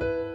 you